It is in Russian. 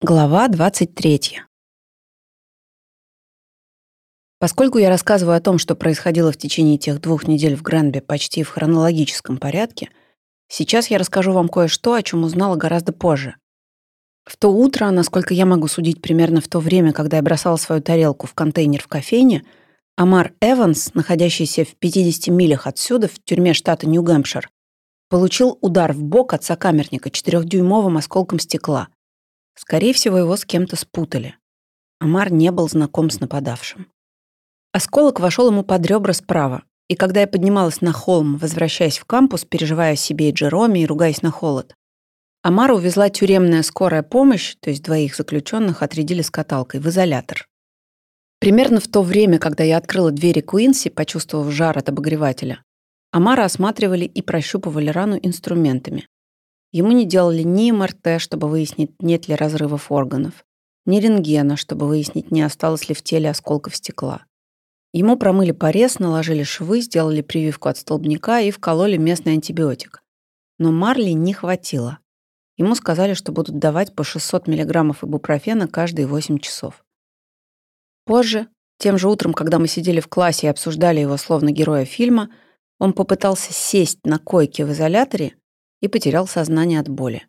Глава 23. Поскольку я рассказываю о том, что происходило в течение тех двух недель в Гранбе почти в хронологическом порядке, сейчас я расскажу вам кое-что, о чем узнала гораздо позже. В то утро, насколько я могу судить примерно в то время, когда я бросала свою тарелку в контейнер в кофейне, Амар Эванс, находящийся в 50 милях отсюда, в тюрьме штата Нью-Гэмпшир, получил удар в бок от сокамерника четырехдюймовым осколком стекла – Скорее всего, его с кем-то спутали. Амар не был знаком с нападавшим. Осколок вошел ему под ребра справа, и когда я поднималась на холм, возвращаясь в кампус, переживая себе и Джероме и ругаясь на холод, Амара увезла тюремная скорая помощь, то есть двоих заключенных отрядили с каталкой, в изолятор. Примерно в то время, когда я открыла двери Куинси, почувствовав жар от обогревателя, Амара осматривали и прощупывали рану инструментами. Ему не делали ни МРТ, чтобы выяснить, нет ли разрывов органов, ни рентгена, чтобы выяснить, не осталось ли в теле осколков стекла. Ему промыли порез, наложили швы, сделали прививку от столбняка и вкололи местный антибиотик. Но Марли не хватило. Ему сказали, что будут давать по 600 мг ибупрофена каждые 8 часов. Позже, тем же утром, когда мы сидели в классе и обсуждали его словно героя фильма, он попытался сесть на койке в изоляторе и потерял сознание от боли.